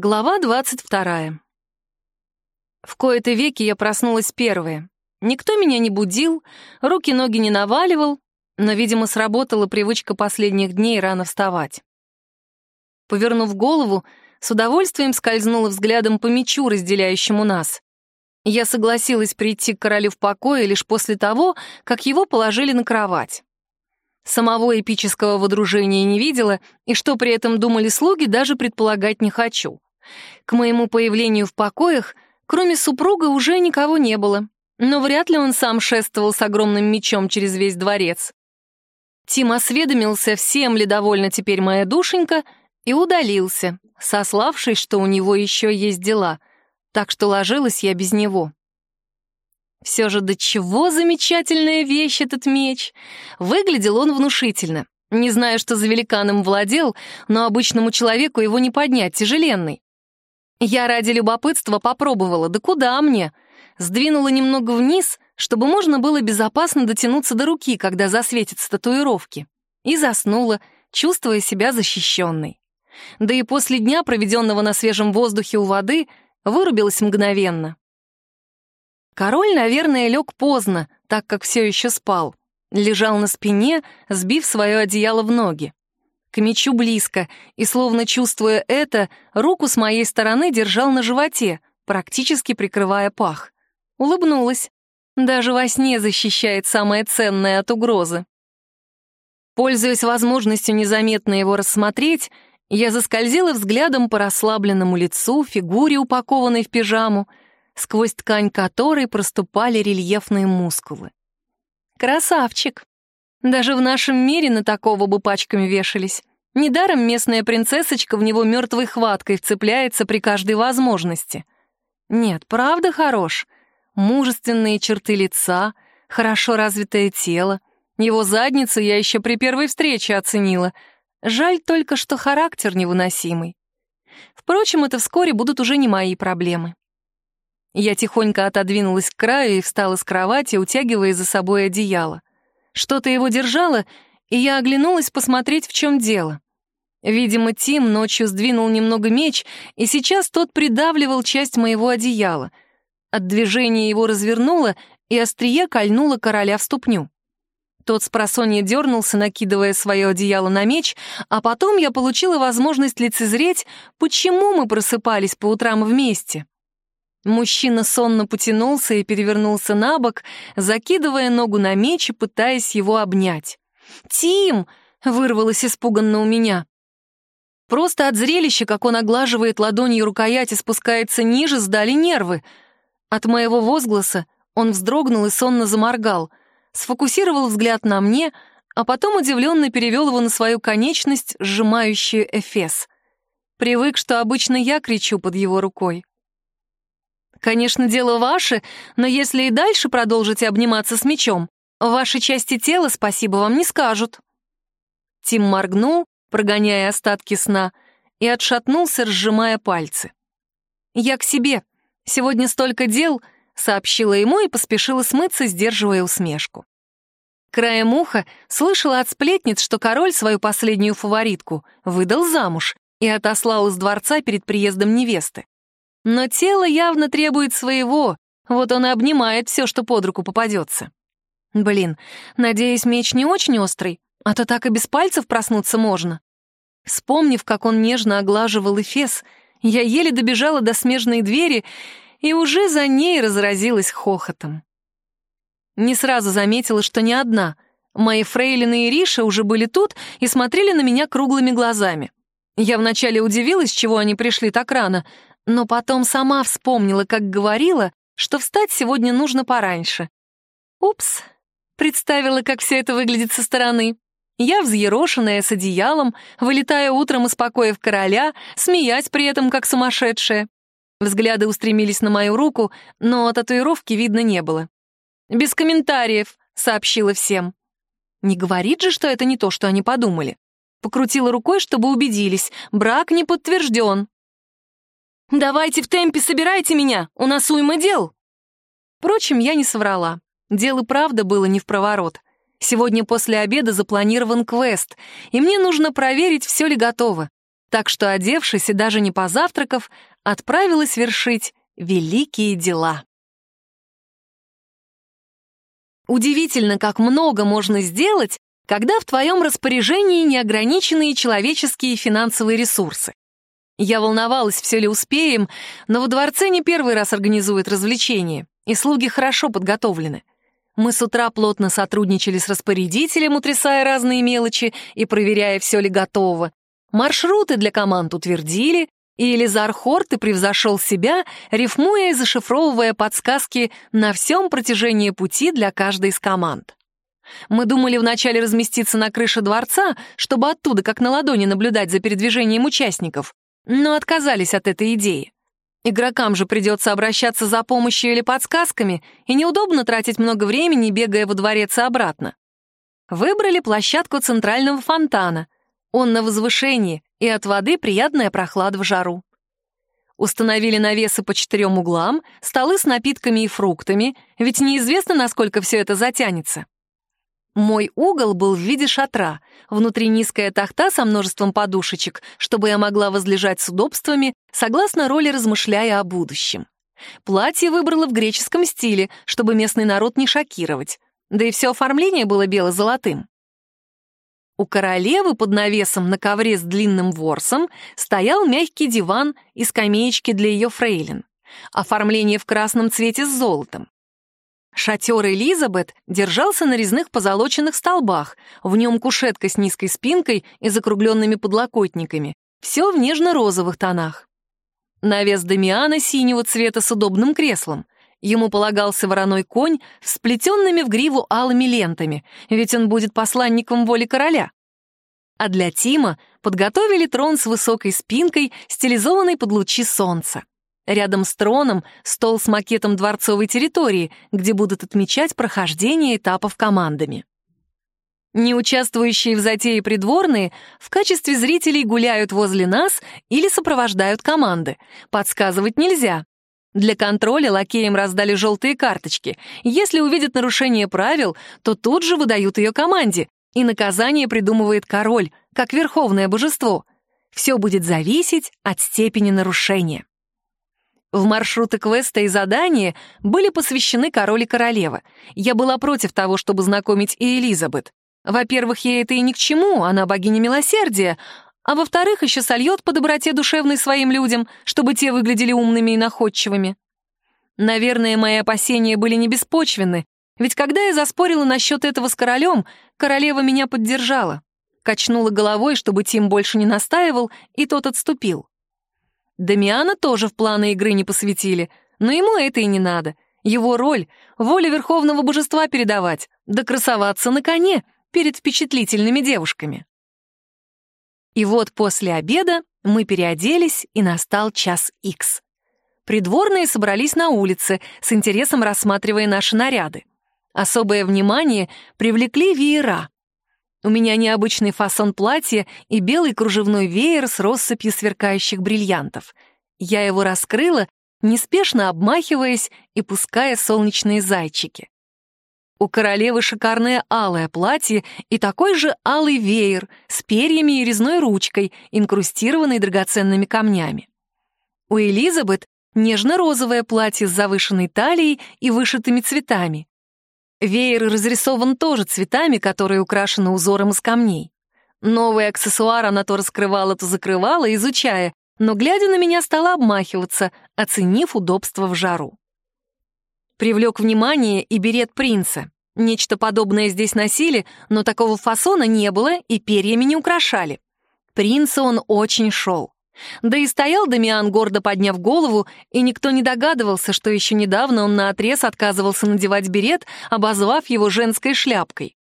Глава двадцать вторая. В кои-то веки я проснулась первая. Никто меня не будил, руки-ноги не наваливал, но, видимо, сработала привычка последних дней рано вставать. Повернув голову, с удовольствием скользнула взглядом по мечу, разделяющему нас. Я согласилась прийти к королю в покое лишь после того, как его положили на кровать. Самого эпического водружения не видела, и что при этом думали слуги, даже предполагать не хочу. К моему появлению в покоях, кроме супруга, уже никого не было. Но вряд ли он сам шествовал с огромным мечом через весь дворец. Тим осведомился, всем ли довольна теперь моя душенька, и удалился, сославшись, что у него еще есть дела, так что ложилась я без него. Все же до чего замечательная вещь этот меч! Выглядел он внушительно. Не знаю, что за великаном владел, но обычному человеку его не поднять, тяжеленный. Я ради любопытства попробовала, да куда мне? Сдвинула немного вниз, чтобы можно было безопасно дотянуться до руки, когда засветятся татуировки. И заснула, чувствуя себя защищенной. Да и после дня, проведенного на свежем воздухе у воды, вырубилась мгновенно. Король, наверное, лег поздно, так как все еще спал. Лежал на спине, сбив свое одеяло в ноги мечу близко, и, словно чувствуя это, руку с моей стороны держал на животе, практически прикрывая пах. Улыбнулась. Даже во сне защищает самое ценное от угрозы. Пользуясь возможностью незаметно его рассмотреть, я заскользила взглядом по расслабленному лицу, фигуре, упакованной в пижаму, сквозь ткань которой проступали рельефные мускулы. Красавчик! Даже в нашем мире на такого бы пачками вешались. Недаром местная принцессочка в него мертвой хваткой вцепляется при каждой возможности. Нет, правда хорош. Мужественные черты лица, хорошо развитое тело. Его задницу я еще при первой встрече оценила. Жаль только, что характер невыносимый. Впрочем, это вскоре будут уже не мои проблемы. Я тихонько отодвинулась к краю и встала с кровати, утягивая за собой одеяло. Что-то его держало, и я оглянулась посмотреть, в чем дело. Видимо, Тим ночью сдвинул немного меч, и сейчас тот придавливал часть моего одеяла. От движения его развернуло, и острие кольнуло короля в ступню. Тот с просонья дернулся, накидывая свое одеяло на меч, а потом я получила возможность лицезреть, почему мы просыпались по утрам вместе. Мужчина сонно потянулся и перевернулся на бок, закидывая ногу на меч и пытаясь его обнять. «Тим!» — вырвалось испуганно у меня. Просто от зрелища, как он оглаживает ладонью рукоять и спускается ниже, сдали нервы. От моего возгласа он вздрогнул и сонно заморгал, сфокусировал взгляд на мне, а потом удивленно перевел его на свою конечность, сжимающую эфес. Привык, что обычно я кричу под его рукой. Конечно, дело ваше, но если и дальше продолжите обниматься с мечом, ваши части тела спасибо вам не скажут. Тим моргнул, прогоняя остатки сна, и отшатнулся, сжимая пальцы. «Я к себе. Сегодня столько дел», — сообщила ему и поспешила смыться, сдерживая усмешку. Краем уха слышала от сплетниц, что король свою последнюю фаворитку выдал замуж и отослал из дворца перед приездом невесты. Но тело явно требует своего, вот он и обнимает все, что под руку попадется. Блин, надеюсь, меч не очень острый, а то так и без пальцев проснуться можно. Вспомнив, как он нежно оглаживал Эфес, я еле добежала до смежной двери и уже за ней разразилась хохотом. Не сразу заметила, что не одна. Мои фрейлины и Риша уже были тут и смотрели на меня круглыми глазами. Я вначале удивилась, чего они пришли так рано, но потом сама вспомнила, как говорила, что встать сегодня нужно пораньше. Упс, представила, как все это выглядит со стороны. Я взъерошенная, с одеялом, вылетая утром из покоев короля, смеясь при этом как сумасшедшая. Взгляды устремились на мою руку, но татуировки видно не было. «Без комментариев», — сообщила всем. Не говорит же, что это не то, что они подумали. Покрутила рукой, чтобы убедились. Брак не подтвержден. «Давайте в темпе собирайте меня, у нас уйма дел!» Впрочем, я не соврала. Дело правда было не в проворот. Сегодня после обеда запланирован квест, и мне нужно проверить, все ли готово. Так что, одевшись и даже не позавтракав, отправилась вершить великие дела. Удивительно, как много можно сделать, когда в твоем распоряжении неограниченные человеческие и финансовые ресурсы. Я волновалась, все ли успеем, но во дворце не первый раз организуют развлечения, и слуги хорошо подготовлены. Мы с утра плотно сотрудничали с распорядителем, утрясая разные мелочи и проверяя, все ли готово. Маршруты для команд утвердили, и Элизар Хорт и превзошел себя, рифмуя и зашифровывая подсказки на всем протяжении пути для каждой из команд. Мы думали вначале разместиться на крыше дворца, чтобы оттуда, как на ладони, наблюдать за передвижением участников, но отказались от этой идеи. Игрокам же придется обращаться за помощью или подсказками, и неудобно тратить много времени, бегая во дворец и обратно. Выбрали площадку центрального фонтана. Он на возвышении, и от воды приятная прохлада в жару. Установили навесы по четырем углам, столы с напитками и фруктами, ведь неизвестно, насколько все это затянется. Мой угол был в виде шатра, внутри низкая тахта со множеством подушечек, чтобы я могла возлежать с удобствами, согласно роли размышляя о будущем. Платье выбрала в греческом стиле, чтобы местный народ не шокировать, да и все оформление было бело-золотым. У королевы под навесом на ковре с длинным ворсом стоял мягкий диван и скамеечки для ее фрейлин. Оформление в красном цвете с золотом. Шатер Элизабет держался на резных позолоченных столбах, в нем кушетка с низкой спинкой и закругленными подлокотниками. Все в нежно-розовых тонах. Навес Дамиана синего цвета с удобным креслом. Ему полагался вороной конь с сплетенными в гриву алыми лентами, ведь он будет посланником воли короля. А для Тима подготовили трон с высокой спинкой, стилизованной под лучи солнца. Рядом с троном стол с макетом дворцовой территории, где будут отмечать прохождение этапов командами. Не участвующие в затее придворные в качестве зрителей гуляют возле нас или сопровождают команды. Подсказывать нельзя. Для контроля лакеям раздали желтые карточки. Если увидят нарушение правил, то тут же выдают ее команде, и наказание придумывает король, как верховное божество. Все будет зависеть от степени нарушения. В маршруты квеста и задания были посвящены король и королева. Я была против того, чтобы знакомить и Элизабет. Во-первых, ей это и ни к чему, она богиня милосердия, а во-вторых, еще сольет по доброте душевной своим людям, чтобы те выглядели умными и находчивыми. Наверное, мои опасения были не беспочвенны, ведь когда я заспорила насчет этого с королем, королева меня поддержала. Качнула головой, чтобы Тим больше не настаивал, и тот отступил. Дамиана тоже в планы игры не посвятили, но ему это и не надо. Его роль — воле верховного божества передавать, да красоваться на коне перед впечатлительными девушками. И вот после обеда мы переоделись, и настал час икс. Придворные собрались на улице, с интересом рассматривая наши наряды. Особое внимание привлекли веера. У меня необычный фасон платья и белый кружевной веер с россыпью сверкающих бриллиантов. Я его раскрыла, неспешно обмахиваясь и пуская солнечные зайчики. У королевы шикарное алое платье и такой же алый веер с перьями и резной ручкой, инкрустированной драгоценными камнями. У Элизабет нежно-розовое платье с завышенной талией и вышитыми цветами. Веер разрисован тоже цветами, которые украшены узором из камней. Новый аксессуар она то раскрывала, то закрывала, изучая, но, глядя на меня, стала обмахиваться, оценив удобство в жару. Привлек внимание и берет принца. Нечто подобное здесь носили, но такого фасона не было и перьями не украшали. Принца он очень шел. Да и стоял Дамиан, гордо подняв голову, и никто не догадывался, что еще недавно он наотрез отказывался надевать берет, обозвав его женской шляпкой.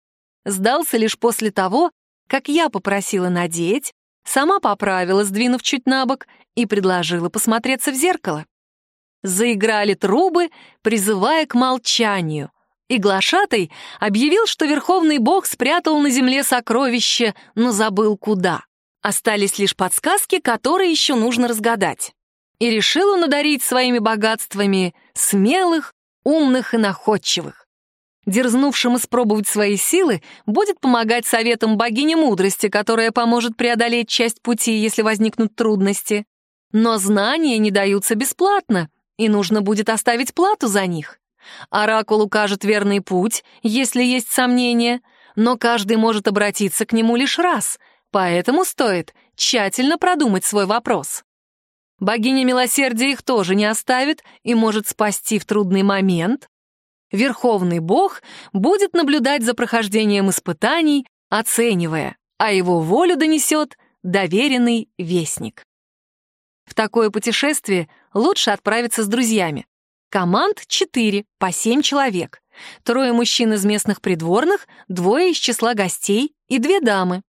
Сдался лишь после того, как я попросила надеть, сама поправила, сдвинув чуть на бок, и предложила посмотреться в зеркало. Заиграли трубы, призывая к молчанию, и глашатай объявил, что верховный бог спрятал на земле сокровище, но забыл куда. Остались лишь подсказки, которые еще нужно разгадать. И решил он ударить своими богатствами смелых, умных и находчивых. Дерзнувшим испробовать свои силы будет помогать советам богини мудрости, которая поможет преодолеть часть пути, если возникнут трудности. Но знания не даются бесплатно, и нужно будет оставить плату за них. Оракул укажет верный путь, если есть сомнения, но каждый может обратиться к нему лишь раз, поэтому стоит тщательно продумать свой вопрос. Богиня милосердия их тоже не оставит и может спасти в трудный момент, Верховный Бог будет наблюдать за прохождением испытаний, оценивая, а его волю донесет доверенный вестник. В такое путешествие лучше отправиться с друзьями. Команд 4 по 7 человек. Трое мужчин из местных придворных, двое из числа гостей и две дамы.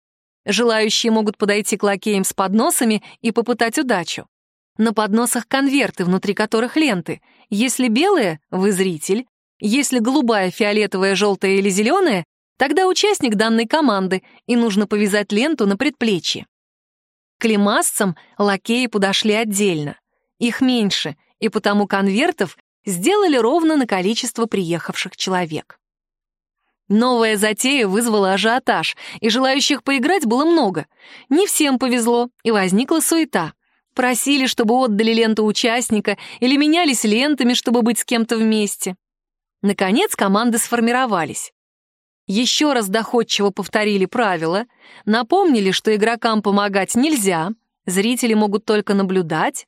Желающие могут подойти к лакеям с подносами и попытать удачу. На подносах конверты, внутри которых ленты. Если белые — вы зритель, если голубая, фиолетовая, желтая или зеленая, тогда участник данной команды, и нужно повязать ленту на предплечье. К лимассам лакеи подошли отдельно. Их меньше, и потому конвертов сделали ровно на количество приехавших человек. Новая затея вызвала ажиотаж, и желающих поиграть было много. Не всем повезло, и возникла суета. Просили, чтобы отдали ленту участника, или менялись лентами, чтобы быть с кем-то вместе. Наконец команды сформировались. Еще раз доходчиво повторили правила, напомнили, что игрокам помогать нельзя, зрители могут только наблюдать.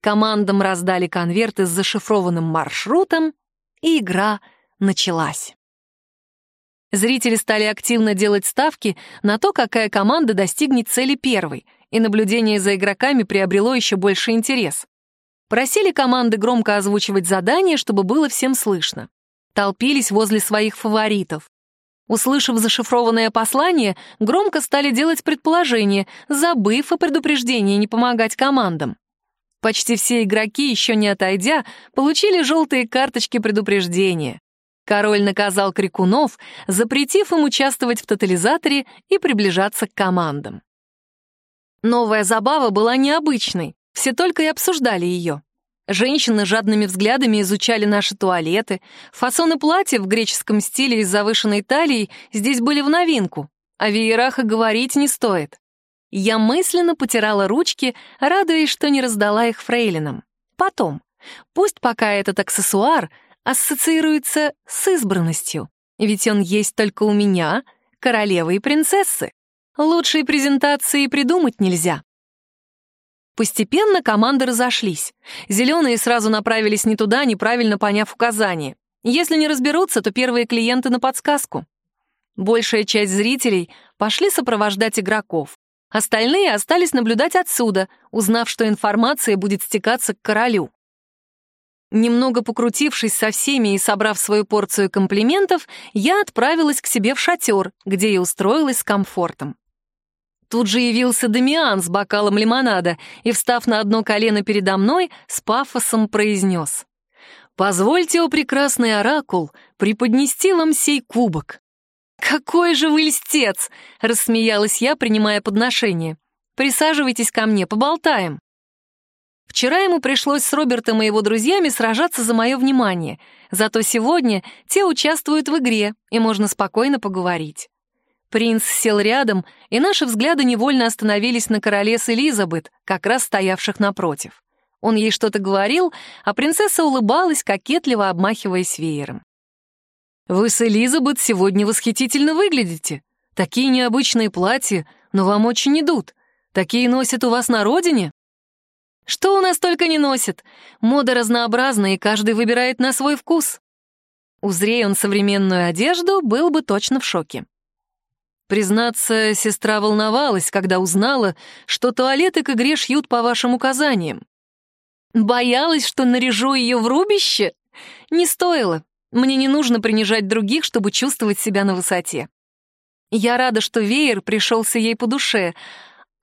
Командам раздали конверты с зашифрованным маршрутом, и игра началась. Зрители стали активно делать ставки на то, какая команда достигнет цели первой, и наблюдение за игроками приобрело еще больше интерес. Просили команды громко озвучивать задания, чтобы было всем слышно. Толпились возле своих фаворитов. Услышав зашифрованное послание, громко стали делать предположения, забыв о предупреждении не помогать командам. Почти все игроки, еще не отойдя, получили желтые карточки предупреждения. Король наказал крикунов, запретив им участвовать в тотализаторе и приближаться к командам. Новая забава была необычной, все только и обсуждали ее. Женщины жадными взглядами изучали наши туалеты, фасоны платьев в греческом стиле и с завышенной талией здесь были в новинку, о веерах и говорить не стоит. Я мысленно потирала ручки, радуясь, что не раздала их фрейлинам. Потом, пусть пока этот аксессуар ассоциируется с избранностью, ведь он есть только у меня, королевы и принцессы. Лучшей презентации придумать нельзя. Постепенно команды разошлись. Зеленые сразу направились не туда, неправильно поняв указания. Если не разберутся, то первые клиенты на подсказку. Большая часть зрителей пошли сопровождать игроков. Остальные остались наблюдать отсюда, узнав, что информация будет стекаться к королю. Немного покрутившись со всеми и собрав свою порцию комплиментов, я отправилась к себе в шатер, где и устроилась с комфортом. Тут же явился Дамиан с бокалом лимонада и, встав на одно колено передо мной, с пафосом произнес. «Позвольте, о прекрасный оракул, преподнести вам сей кубок». «Какой же вы льстец!» — рассмеялась я, принимая подношение. «Присаживайтесь ко мне, поболтаем». Вчера ему пришлось с Робертом и его друзьями сражаться за мое внимание, зато сегодня те участвуют в игре, и можно спокойно поговорить. Принц сел рядом, и наши взгляды невольно остановились на короле с Элизабет, как раз стоявших напротив. Он ей что-то говорил, а принцесса улыбалась, кокетливо обмахиваясь веером. «Вы с Элизабет сегодня восхитительно выглядите. Такие необычные платья, но вам очень идут. Такие носят у вас на родине?» «Что у нас только не носят. Мода разнообразна, и каждый выбирает на свой вкус». Узрей он современную одежду, был бы точно в шоке. Признаться, сестра волновалась, когда узнала, что туалеты к игре шьют по вашим указаниям. Боялась, что наряжу ее в рубище? Не стоило. Мне не нужно принижать других, чтобы чувствовать себя на высоте. Я рада, что веер пришелся ей по душе.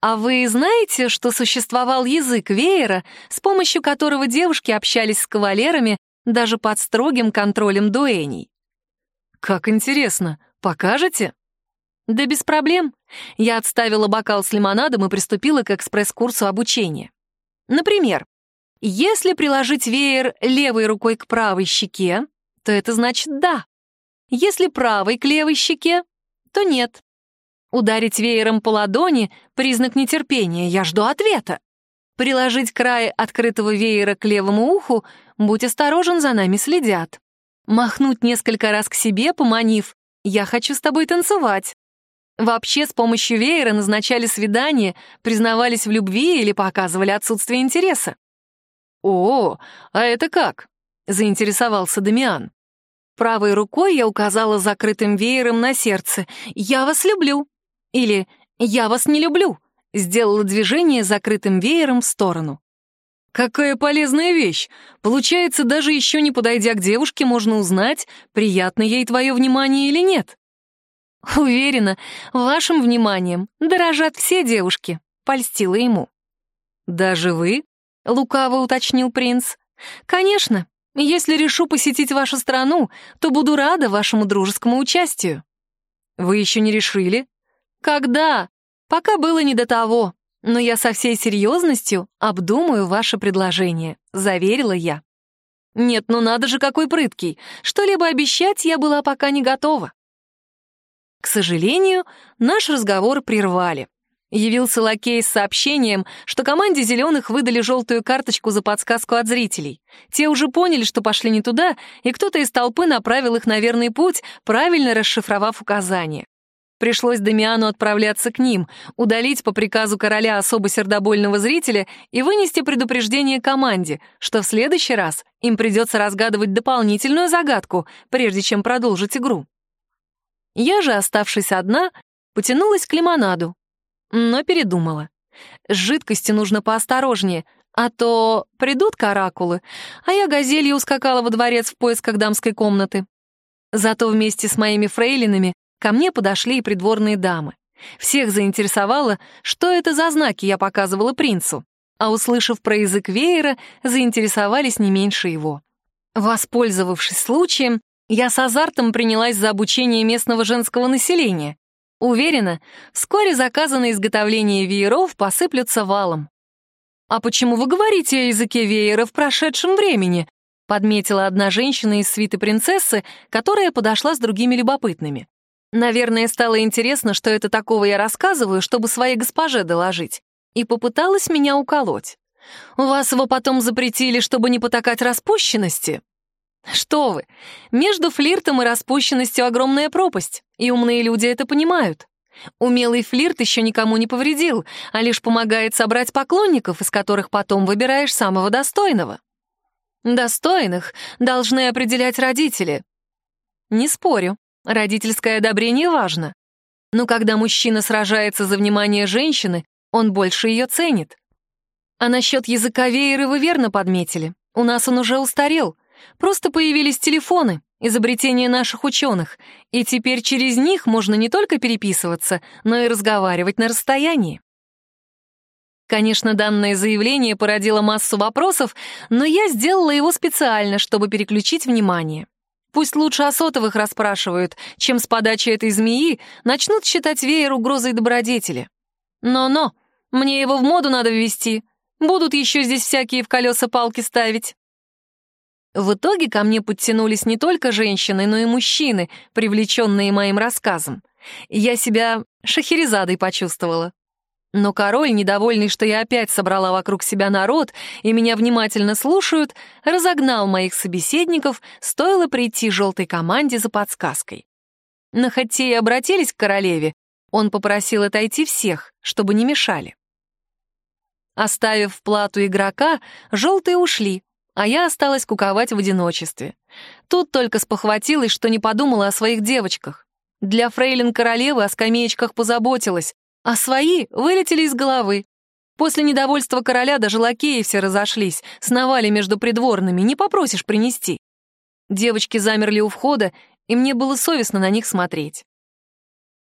А вы знаете, что существовал язык веера, с помощью которого девушки общались с кавалерами даже под строгим контролем дуэней? Как интересно. Покажете? Да без проблем. Я отставила бокал с лимонадом и приступила к экспресс-курсу обучения. Например, если приложить веер левой рукой к правой щеке, то это значит «да». Если правой к левой щеке, то нет. Ударить веером по ладони — признак нетерпения, я жду ответа. Приложить край открытого веера к левому уху — будь осторожен, за нами следят. Махнуть несколько раз к себе, поманив «я хочу с тобой танцевать». Вообще с помощью веера назначали свидание, признавались в любви или показывали отсутствие интереса. «О, а это как?» — заинтересовался Дамиан. Правой рукой я указала закрытым веером на сердце «Я вас люблю» или «Я вас не люблю», сделала движение закрытым веером в сторону. Какая полезная вещь! Получается, даже еще не подойдя к девушке, можно узнать, приятно ей твое внимание или нет. Уверена, вашим вниманием дорожат все девушки, польстила ему. Даже вы? Лукаво уточнил принц. Конечно, если решу посетить вашу страну, то буду рада вашему дружескому участию. Вы еще не решили? Когда? Пока было не до того, но я со всей серьезностью обдумаю ваше предложение, заверила я. Нет, ну надо же, какой прыткий. Что-либо обещать я была пока не готова. К сожалению, наш разговор прервали. Явился лакей с сообщением, что команде «Зеленых» выдали желтую карточку за подсказку от зрителей. Те уже поняли, что пошли не туда, и кто-то из толпы направил их на верный путь, правильно расшифровав указания. Пришлось Дамиану отправляться к ним, удалить по приказу короля особо сердобольного зрителя и вынести предупреждение команде, что в следующий раз им придется разгадывать дополнительную загадку, прежде чем продолжить игру. Я же, оставшись одна, потянулась к лимонаду, но передумала. С жидкостью нужно поосторожнее, а то придут каракулы, а я газелью ускакала во дворец в поисках дамской комнаты. Зато вместе с моими фрейлинами Ко мне подошли и придворные дамы. Всех заинтересовало, что это за знаки я показывала принцу, а услышав про язык веера, заинтересовались не меньше его. Воспользовавшись случаем, я с азартом принялась за обучение местного женского населения. Уверена, вскоре заказы на изготовление вееров посыплются валом. «А почему вы говорите о языке веера в прошедшем времени?» подметила одна женщина из свиты принцессы, которая подошла с другими любопытными. Наверное, стало интересно, что это такого я рассказываю, чтобы своей госпоже доложить. И попыталась меня уколоть. У вас его потом запретили, чтобы не потакать распущенности? Что вы, между флиртом и распущенностью огромная пропасть, и умные люди это понимают. Умелый флирт еще никому не повредил, а лишь помогает собрать поклонников, из которых потом выбираешь самого достойного. Достойных должны определять родители. Не спорю. Родительское одобрение важно. Но когда мужчина сражается за внимание женщины, он больше ее ценит. А насчет языка веера вы верно подметили. У нас он уже устарел. Просто появились телефоны, изобретение наших ученых, и теперь через них можно не только переписываться, но и разговаривать на расстоянии. Конечно, данное заявление породило массу вопросов, но я сделала его специально, чтобы переключить внимание. Пусть лучше о сотовых расспрашивают, чем с подачи этой змеи начнут считать веер угрозой добродетели. Но-но, мне его в моду надо ввести. Будут еще здесь всякие в колеса палки ставить. В итоге ко мне подтянулись не только женщины, но и мужчины, привлеченные моим рассказом. Я себя шахерезадой почувствовала. Но король, недовольный, что я опять собрала вокруг себя народ и меня внимательно слушают, разогнал моих собеседников, стоило прийти желтой команде за подсказкой. Но хоть те и обратились к королеве, он попросил отойти всех, чтобы не мешали. Оставив плату игрока, желтые ушли, а я осталась куковать в одиночестве. Тут только спохватилась, что не подумала о своих девочках. Для фрейлин королевы о скамеечках позаботилась, а свои вылетели из головы. После недовольства короля даже лакеи все разошлись, сновали между придворными, не попросишь принести. Девочки замерли у входа, и мне было совестно на них смотреть.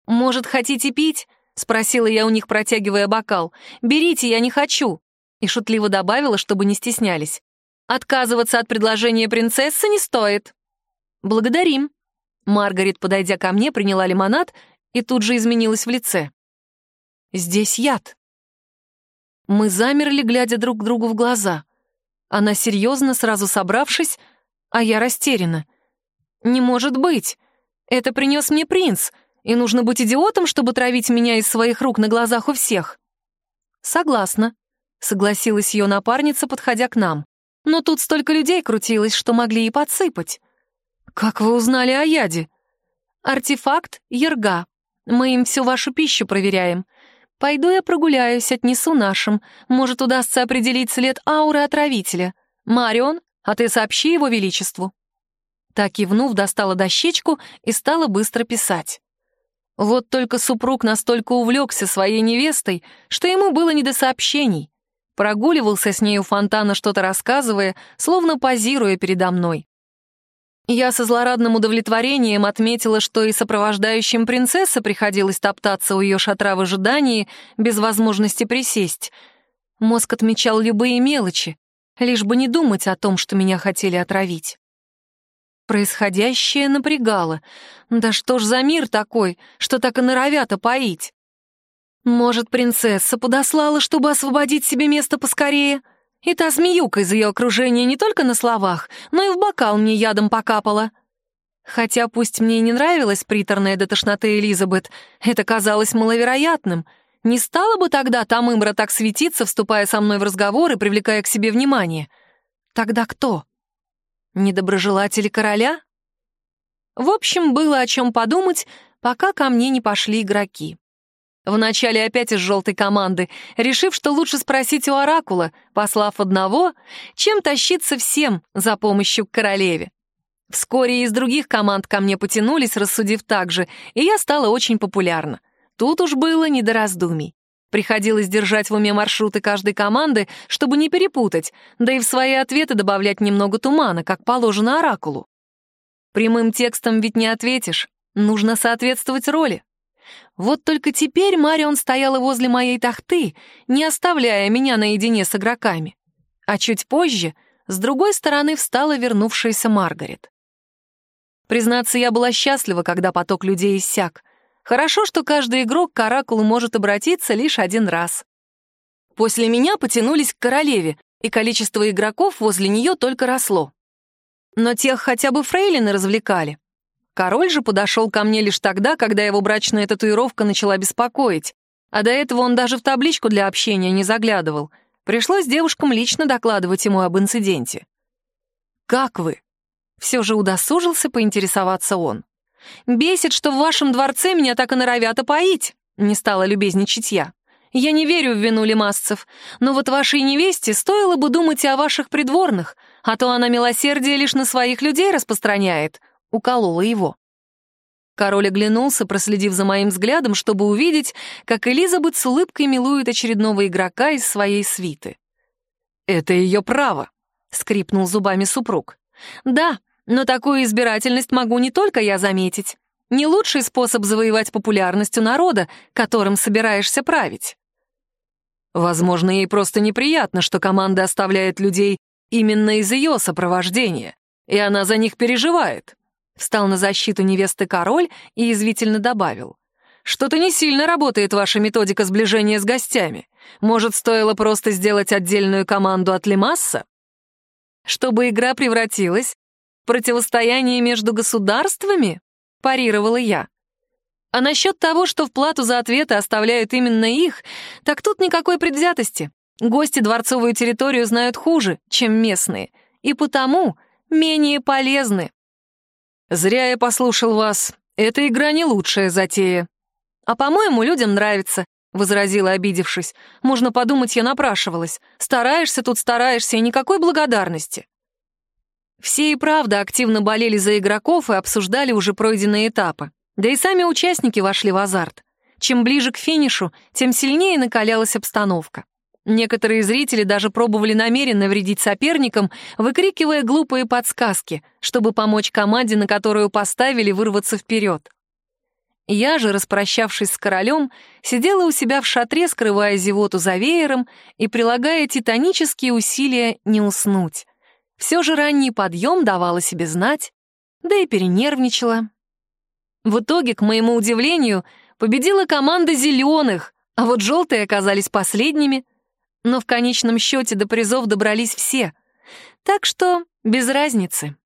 «Может, хотите пить?» — спросила я у них, протягивая бокал. «Берите, я не хочу!» И шутливо добавила, чтобы не стеснялись. «Отказываться от предложения принцессы не стоит!» «Благодарим!» Маргарет, подойдя ко мне, приняла лимонад и тут же изменилась в лице. Здесь яд. Мы замерли, глядя друг другу в глаза. Она серьезно, сразу собравшись, а я растеряна. Не может быть. Это принес мне принц, и нужно быть идиотом, чтобы травить меня из своих рук на глазах у всех. Согласна, согласилась ее напарница, подходя к нам. Но тут столько людей крутилось, что могли и подсыпать. Как вы узнали о яде? Артефакт Ерга. Мы им всю вашу пищу проверяем. Пойду я прогуляюсь, отнесу нашим. Может, удастся определить след ауры отравителя. Марион, а ты сообщи его величеству». Так кивнув, достала дощечку и стала быстро писать. Вот только супруг настолько увлекся своей невестой, что ему было не до сообщений. Прогуливался с ней у фонтана, что-то рассказывая, словно позируя передо мной. Я со злорадным удовлетворением отметила, что и сопровождающим принцессы приходилось топтаться у ее шатра в ожидании, без возможности присесть. Мозг отмечал любые мелочи, лишь бы не думать о том, что меня хотели отравить. Происходящее напрягало. Да что ж за мир такой, что так и норовят опоить? Может, принцесса подослала, чтобы освободить себе место поскорее? — и та змеюка из ее окружения не только на словах, но и в бокал мне ядом покапала. Хотя пусть мне и не нравилась приторная до тошноты Элизабет, это казалось маловероятным. Не стала бы тогда Тамымра так светиться, вступая со мной в разговор и привлекая к себе внимание. Тогда кто? Недоброжелатели короля? В общем, было о чем подумать, пока ко мне не пошли игроки. Вначале опять из желтой команды, решив, что лучше спросить у Оракула, послав одного, чем тащиться всем за помощью к королеве. Вскоре из других команд ко мне потянулись, рассудив так же, и я стала очень популярна. Тут уж было не до раздумий. Приходилось держать в уме маршруты каждой команды, чтобы не перепутать, да и в свои ответы добавлять немного тумана, как положено оракулу. Прямым текстом ведь не ответишь, нужно соответствовать роли. Вот только теперь Марион стояла возле моей тахты, не оставляя меня наедине с игроками. А чуть позже с другой стороны встала вернувшаяся Маргарет. Признаться, я была счастлива, когда поток людей иссяк. Хорошо, что каждый игрок к Оракулу может обратиться лишь один раз. После меня потянулись к королеве, и количество игроков возле нее только росло. Но тех хотя бы фрейлины развлекали. Король же подошел ко мне лишь тогда, когда его брачная татуировка начала беспокоить, а до этого он даже в табличку для общения не заглядывал. Пришлось девушкам лично докладывать ему об инциденте. «Как вы?» Все же удосужился поинтересоваться он. «Бесит, что в вашем дворце меня так и норовят опоить», — не стала любезничать я. «Я не верю в вину лимасцев, но вот вашей невесте стоило бы думать и о ваших придворных, а то она милосердие лишь на своих людей распространяет уколола его. Король оглянулся, проследив за моим взглядом, чтобы увидеть, как Элизабет с улыбкой милует очередного игрока из своей свиты. «Это ее право», — скрипнул зубами супруг. «Да, но такую избирательность могу не только я заметить. Не лучший способ завоевать популярность у народа, которым собираешься править». Возможно, ей просто неприятно, что команда оставляет людей именно из ее сопровождения, и она за них переживает. Встал на защиту невесты король и извительно добавил. «Что-то не сильно работает ваша методика сближения с гостями. Может, стоило просто сделать отдельную команду от Лемасса? Чтобы игра превратилась в противостояние между государствами?» — парировала я. А насчет того, что в плату за ответы оставляют именно их, так тут никакой предвзятости. Гости дворцовую территорию знают хуже, чем местные, и потому менее полезны. «Зря я послушал вас. Эта игра не лучшая затея». «А, по-моему, людям нравится», — возразила, обидевшись. «Можно подумать, я напрашивалась. Стараешься тут, стараешься, и никакой благодарности». Все и правда активно болели за игроков и обсуждали уже пройденные этапы. Да и сами участники вошли в азарт. Чем ближе к финишу, тем сильнее накалялась обстановка. Некоторые зрители даже пробовали намеренно вредить соперникам, выкрикивая глупые подсказки, чтобы помочь команде, на которую поставили, вырваться вперед. Я же, распрощавшись с королем, сидела у себя в шатре, скрывая зевоту за веером и прилагая титанические усилия не уснуть. Все же ранний подъем давал о себе знать, да и перенервничала. В итоге, к моему удивлению, победила команда зеленых, а вот желтые оказались последними — но в конечном счете до призов добрались все. Так что без разницы.